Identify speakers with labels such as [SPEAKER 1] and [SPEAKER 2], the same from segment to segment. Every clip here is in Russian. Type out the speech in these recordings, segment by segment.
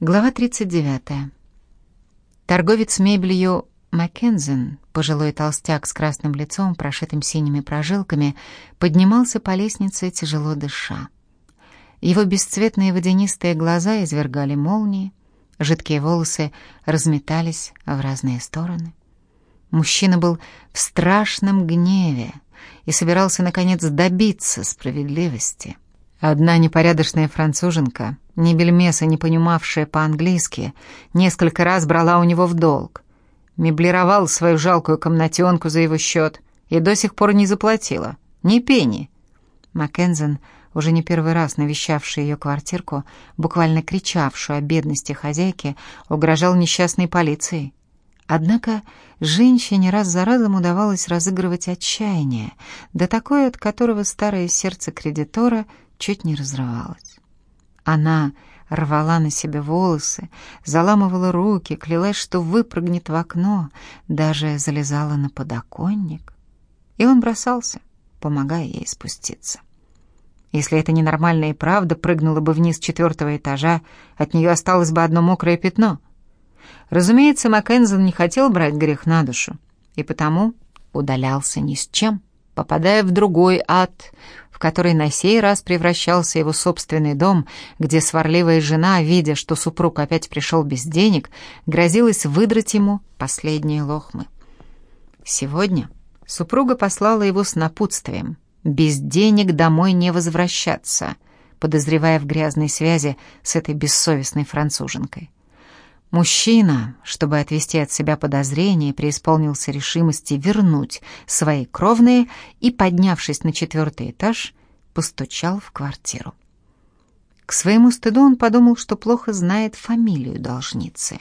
[SPEAKER 1] Глава 39. Торговец мебелью Маккензен, пожилой толстяк с красным лицом, прошитым синими прожилками, поднимался по лестнице, тяжело дыша. Его бесцветные водянистые глаза извергали молнии, жидкие волосы разметались в разные стороны. Мужчина был в страшном гневе и собирался, наконец, добиться справедливости — Одна непорядочная француженка, ни бельмеса не понимавшая по-английски, несколько раз брала у него в долг. Меблировал свою жалкую комнатенку за его счет и до сих пор не заплатила. Ни пени. Маккензен, уже не первый раз навещавший ее квартирку, буквально кричавшую о бедности хозяйки, угрожал несчастной полицией. Однако женщине раз за разом удавалось разыгрывать отчаяние, да такое, от которого старое сердце кредитора — чуть не разрывалась. Она рвала на себе волосы, заламывала руки, клялась, что выпрыгнет в окно, даже залезала на подоконник. И он бросался, помогая ей спуститься. Если это ненормальная и правда прыгнула бы вниз четвертого этажа, от нее осталось бы одно мокрое пятно. Разумеется, Маккензен не хотел брать грех на душу, и потому удалялся ни с чем, попадая в другой ад, в который на сей раз превращался его собственный дом, где сварливая жена, видя, что супруг опять пришел без денег, грозилась выдрать ему последние лохмы. Сегодня супруга послала его с напутствием «без денег домой не возвращаться», подозревая в грязной связи с этой бессовестной француженкой. Мужчина, чтобы отвести от себя подозрения, преисполнился решимости вернуть свои кровные и, поднявшись на четвертый этаж, постучал в квартиру. К своему стыду он подумал, что плохо знает фамилию должницы.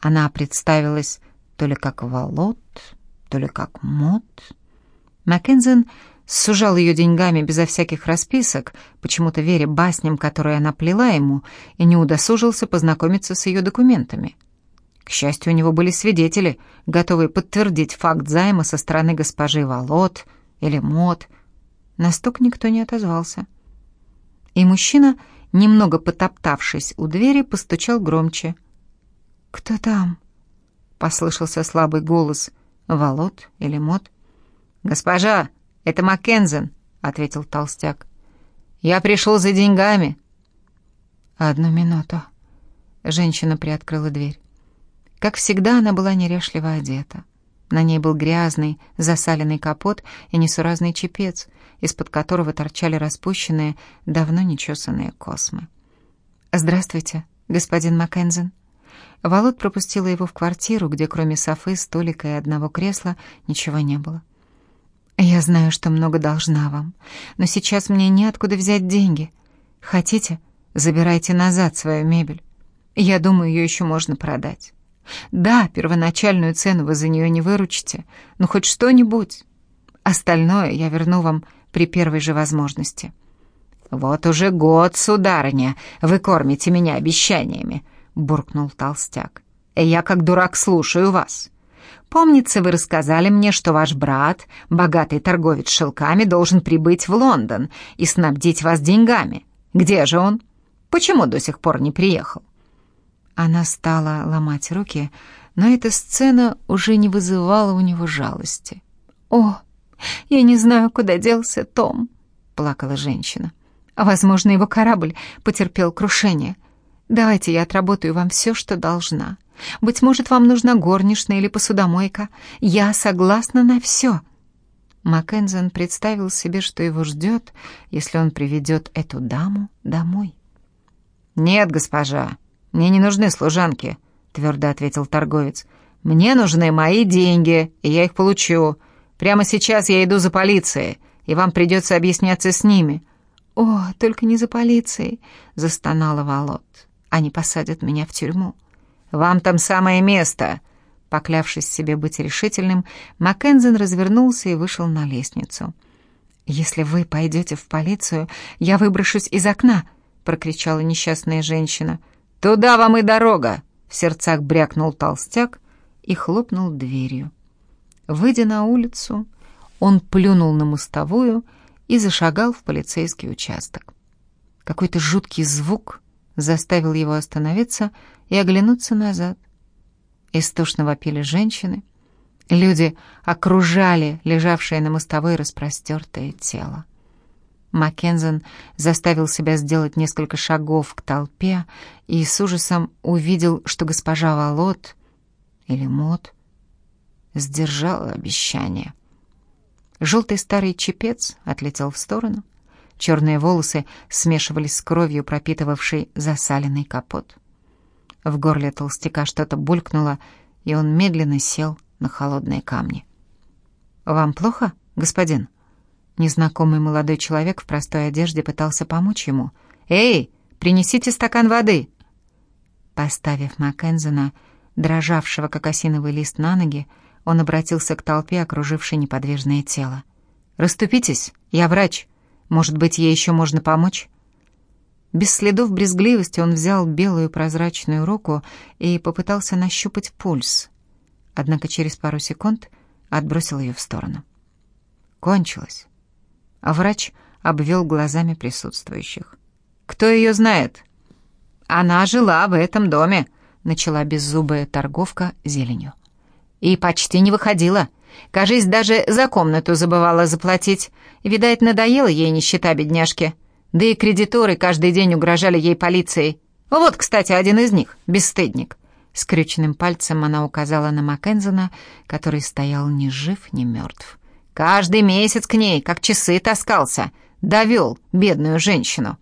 [SPEAKER 1] Она представилась то ли как Волод, то ли как Мот. Маккензен сужал ее деньгами безо всяких расписок, почему-то веря басням, которые она плела ему, и не удосужился познакомиться с ее документами. К счастью, у него были свидетели, готовые подтвердить факт займа со стороны госпожи Волод или Мот. На стук никто не отозвался. И мужчина, немного потоптавшись у двери, постучал громче. «Кто там?» — послышался слабый голос. «Волод или Мот?» «Госпожа!» «Это Маккензен», — ответил толстяк. «Я пришел за деньгами». «Одну минуту». Женщина приоткрыла дверь. Как всегда, она была неряшливо одета. На ней был грязный, засаленный капот и несуразный чепец, из-под которого торчали распущенные, давно нечесанные космы. «Здравствуйте, господин Маккензен». Волод пропустила его в квартиру, где кроме софы, столика и одного кресла ничего не было. «Я знаю, что много должна вам, но сейчас мне неоткуда взять деньги. Хотите, забирайте назад свою мебель. Я думаю, ее еще можно продать. Да, первоначальную цену вы за нее не выручите, но хоть что-нибудь. Остальное я верну вам при первой же возможности». «Вот уже год, сударыня, вы кормите меня обещаниями», — буркнул толстяк. «Я как дурак слушаю вас». Помнится, вы рассказали мне, что ваш брат, богатый торговец шелками, должен прибыть в Лондон и снабдить вас деньгами. Где же он? Почему до сих пор не приехал?» Она стала ломать руки, но эта сцена уже не вызывала у него жалости. «О, я не знаю, куда делся Том», — плакала женщина. «Возможно, его корабль потерпел крушение. Давайте я отработаю вам все, что должна. Быть может, вам нужна горничная или посудомойка. Я согласна на все». Маккензен представил себе, что его ждет, если он приведет эту даму домой. «Нет, госпожа, мне не нужны служанки», — твердо ответил торговец. «Мне нужны мои деньги, и я их получу. Прямо сейчас я иду за полицией, и вам придется объясняться с ними». «О, только не за полицией», — застонала Волод. «Они посадят меня в тюрьму». Вам там самое место!» Поклявшись себе быть решительным, Маккензен развернулся и вышел на лестницу. «Если вы пойдете в полицию, я выброшусь из окна!» — прокричала несчастная женщина. «Туда вам и дорога!» — в сердцах брякнул толстяк и хлопнул дверью. Выйдя на улицу, он плюнул на мостовую и зашагал в полицейский участок. Какой-то жуткий звук заставил его остановиться и оглянуться назад. Истошно вопили женщины. Люди окружали лежавшее на мостовой распростертое тело. Маккензен заставил себя сделать несколько шагов к толпе и с ужасом увидел, что госпожа Волот или Мот сдержала обещание. Желтый старый чепец отлетел в сторону. Черные волосы смешивались с кровью, пропитывавшей засаленный капот. В горле толстяка что-то булькнуло, и он медленно сел на холодные камни. «Вам плохо, господин?» Незнакомый молодой человек в простой одежде пытался помочь ему. «Эй, принесите стакан воды!» Поставив Маккензена, дрожавшего как осиновый лист на ноги, он обратился к толпе, окружившей неподвижное тело. «Раступитесь, я врач. Может быть, ей еще можно помочь?» Без следов брезгливости он взял белую прозрачную руку и попытался нащупать пульс. Однако через пару секунд отбросил ее в сторону. Кончилось а врач обвел глазами присутствующих. «Кто ее знает?» «Она жила в этом доме», — начала беззубая торговка зеленью. «И почти не выходила. Кажись, даже за комнату забывала заплатить. Видать, надоела ей нищета бедняжки. Да и кредиторы каждый день угрожали ей полицией. Вот, кстати, один из них, бесстыдник». Скрюченным пальцем она указала на Маккензена, который стоял ни жив, ни мертв. Каждый месяц к ней, как часы, таскался. Довел бедную женщину.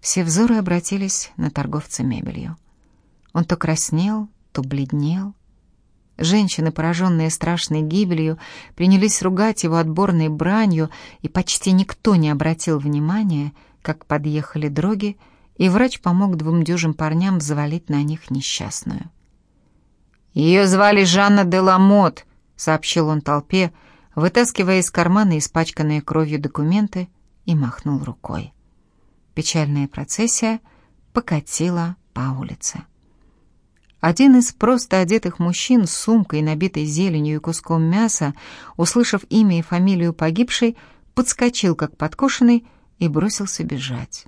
[SPEAKER 1] Все взоры обратились на торговца мебелью. Он то краснел, то бледнел. Женщины, пораженные страшной гибелью, принялись ругать его отборной бранью, и почти никто не обратил внимания, как подъехали дроги, и врач помог двум дюжим парням завалить на них несчастную. «Ее звали Жанна де Ламот», — сообщил он толпе, — вытаскивая из кармана испачканные кровью документы, и махнул рукой. Печальная процессия покатила по улице. Один из просто одетых мужчин с сумкой, набитой зеленью и куском мяса, услышав имя и фамилию погибшей, подскочил, как подкошенный, и бросился бежать.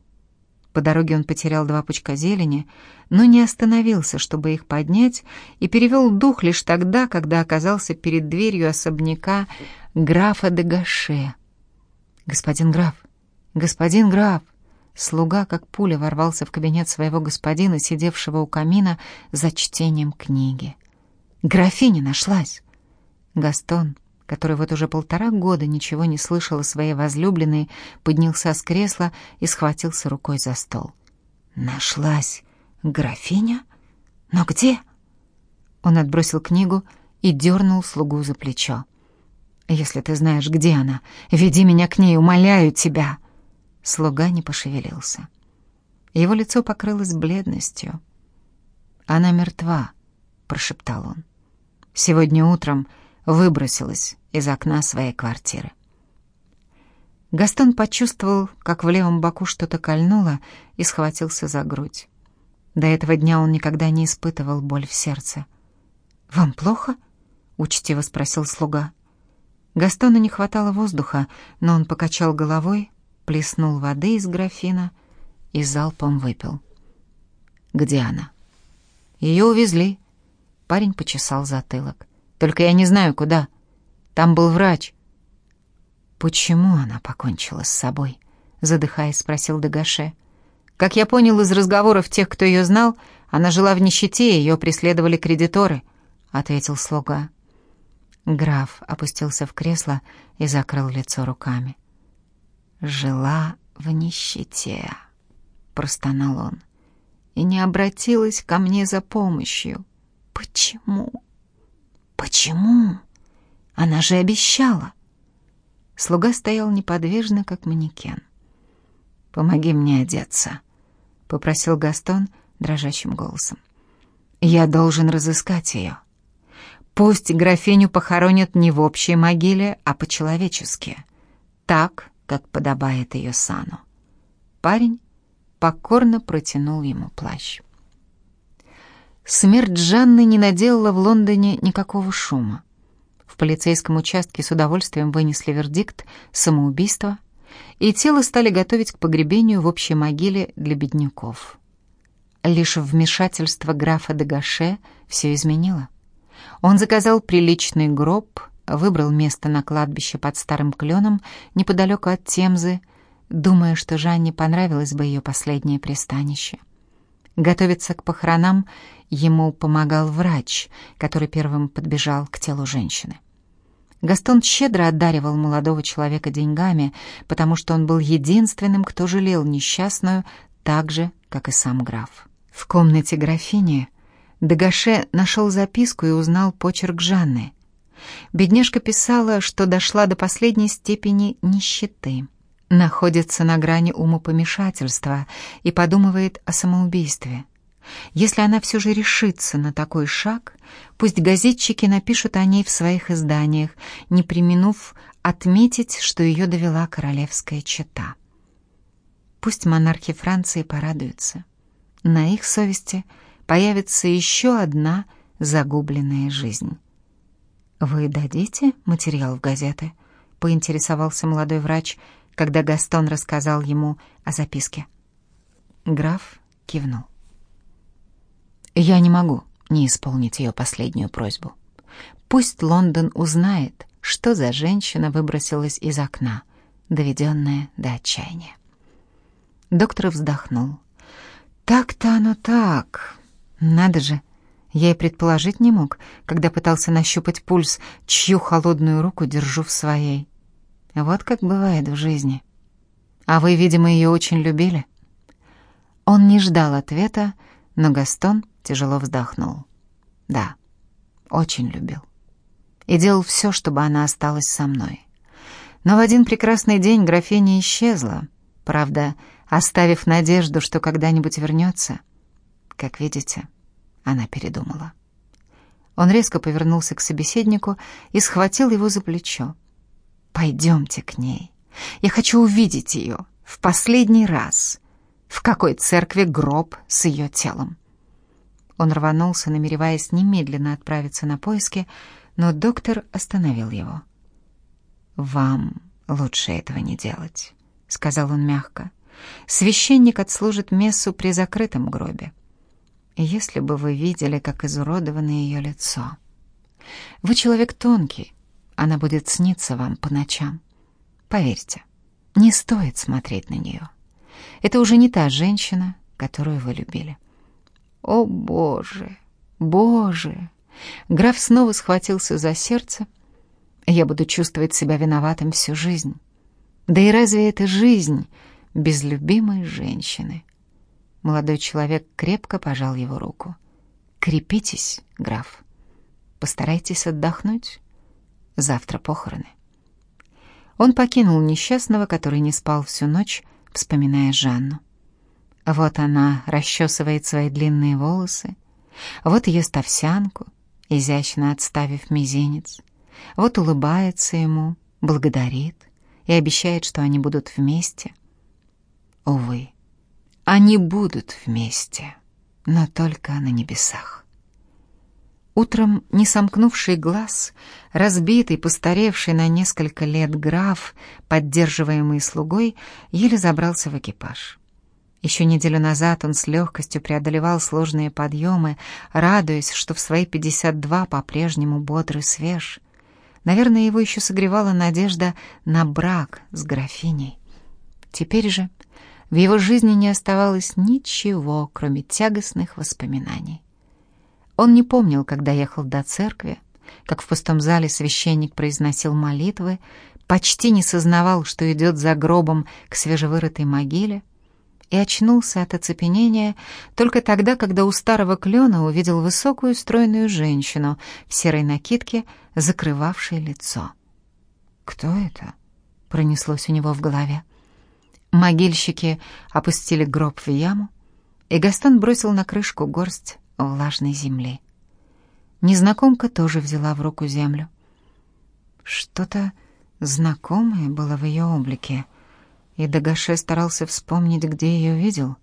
[SPEAKER 1] По дороге он потерял два пучка зелени, но не остановился, чтобы их поднять, и перевел дух лишь тогда, когда оказался перед дверью особняка графа де Гаше. «Господин граф! Господин граф!» Слуга, как пуля, ворвался в кабинет своего господина, сидевшего у камина за чтением книги. «Графиня нашлась!» Гастон, который вот уже полтора года ничего не слышал о своей возлюбленной, поднялся с кресла и схватился рукой за стол. «Нашлась графиня? Но где?» Он отбросил книгу и дернул слугу за плечо. Если ты знаешь, где она, веди меня к ней, умоляю тебя!» Слуга не пошевелился. Его лицо покрылось бледностью. «Она мертва», — прошептал он. «Сегодня утром выбросилась из окна своей квартиры». Гастон почувствовал, как в левом боку что-то кольнуло, и схватился за грудь. До этого дня он никогда не испытывал боль в сердце. «Вам плохо?» — учтиво спросил слуга. Гастону не хватало воздуха, но он покачал головой, плеснул воды из графина и залпом выпил. «Где она?» «Ее увезли». Парень почесал затылок. «Только я не знаю, куда. Там был врач». «Почему она покончила с собой?» Задыхаясь, спросил Дагаше. «Как я понял из разговоров тех, кто ее знал, она жила в нищете, ее преследовали кредиторы», — ответил слуга. Граф опустился в кресло и закрыл лицо руками. «Жила в нищете», — простонал он, — «и не обратилась ко мне за помощью. Почему? Почему? Она же обещала». Слуга стоял неподвижно, как манекен. «Помоги мне одеться», — попросил Гастон дрожащим голосом. «Я должен разыскать ее». Пусть графиню похоронят не в общей могиле, а по-человечески, так, как подобает ее сану. Парень покорно протянул ему плащ. Смерть Жанны не наделала в Лондоне никакого шума. В полицейском участке с удовольствием вынесли вердикт самоубийства, и тело стали готовить к погребению в общей могиле для бедняков. Лишь вмешательство графа Дагаше все изменило. Он заказал приличный гроб, выбрал место на кладбище под старым кленом неподалеку от Темзы, думая, что Жанне понравилось бы ее последнее пристанище. Готовиться к похоронам ему помогал врач, который первым подбежал к телу женщины. Гастон щедро одаривал молодого человека деньгами, потому что он был единственным, кто жалел несчастную так же, как и сам граф. В комнате графини Дагаше нашел записку и узнал почерк Жанны. Бедняжка писала, что дошла до последней степени нищеты, находится на грани умопомешательства и подумывает о самоубийстве. Если она все же решится на такой шаг, пусть газетчики напишут о ней в своих изданиях, не применув отметить, что ее довела королевская чета. Пусть монархи Франции порадуются. На их совести появится еще одна загубленная жизнь. «Вы дадите материал в газеты?» — поинтересовался молодой врач, когда Гастон рассказал ему о записке. Граф кивнул. «Я не могу не исполнить ее последнюю просьбу. Пусть Лондон узнает, что за женщина выбросилась из окна, доведенная до отчаяния». Доктор вздохнул. Так-то оно так. Надо же. Я и предположить не мог, когда пытался нащупать пульс, чью холодную руку держу в своей. Вот как бывает в жизни. А вы, видимо, ее очень любили? Он не ждал ответа, но Гастон тяжело вздохнул. Да, очень любил. И делал все, чтобы она осталась со мной. Но в один прекрасный день графиня исчезла. Правда, оставив надежду, что когда-нибудь вернется. Как видите, она передумала. Он резко повернулся к собеседнику и схватил его за плечо. «Пойдемте к ней. Я хочу увидеть ее в последний раз. В какой церкви гроб с ее телом?» Он рванулся, намереваясь немедленно отправиться на поиски, но доктор остановил его. «Вам лучше этого не делать», — сказал он мягко. Священник отслужит мессу при закрытом гробе. Если бы вы видели, как изуродовано ее лицо. Вы человек тонкий, она будет сниться вам по ночам. Поверьте, не стоит смотреть на нее. Это уже не та женщина, которую вы любили. О, Боже, Боже! Граф снова схватился за сердце. Я буду чувствовать себя виноватым всю жизнь. Да и разве это жизнь — без любимой женщины. Молодой человек крепко пожал его руку. «Крепитесь, граф. Постарайтесь отдохнуть. Завтра похороны». Он покинул несчастного, который не спал всю ночь, вспоминая Жанну. Вот она расчесывает свои длинные волосы, вот ест овсянку, изящно отставив мизинец, вот улыбается ему, благодарит и обещает, что они будут вместе. Увы, они будут вместе, но только на небесах. Утром, не сомкнувший глаз, разбитый, постаревший на несколько лет граф, поддерживаемый слугой, еле забрался в экипаж. Еще неделю назад он с легкостью преодолевал сложные подъемы, радуясь, что в свои 52 по-прежнему бодрый свеж. Наверное, его еще согревала надежда на брак с графиней. Теперь же в его жизни не оставалось ничего, кроме тягостных воспоминаний. Он не помнил, когда ехал до церкви, как в пустом зале священник произносил молитвы, почти не сознавал, что идет за гробом к свежевырытой могиле, и очнулся от оцепенения только тогда, когда у старого клена увидел высокую стройную женщину в серой накидке, закрывавшей лицо. «Кто это?» — пронеслось у него в голове. Могильщики опустили гроб в яму, и Гастон бросил на крышку горсть влажной земли. Незнакомка тоже взяла в руку землю. Что-то знакомое было в ее облике, и Дагаше старался вспомнить, где ее видел.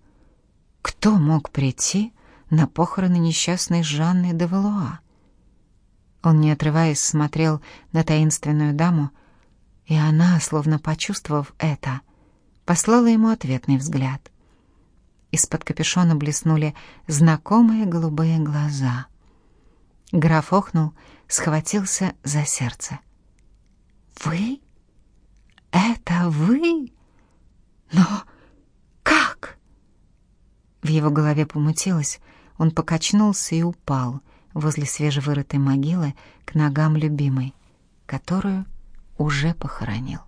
[SPEAKER 1] Кто мог прийти на похороны несчастной Жанны де Валуа? Он, не отрываясь, смотрел на таинственную даму И она, словно почувствовав это, послала ему ответный взгляд. Из-под капюшона блеснули знакомые голубые глаза. Граф охнул, схватился за сердце. «Вы? Это вы? Но как?» В его голове помутилось, он покачнулся и упал возле свежевырытой могилы к ногам любимой, которую уже похоронил.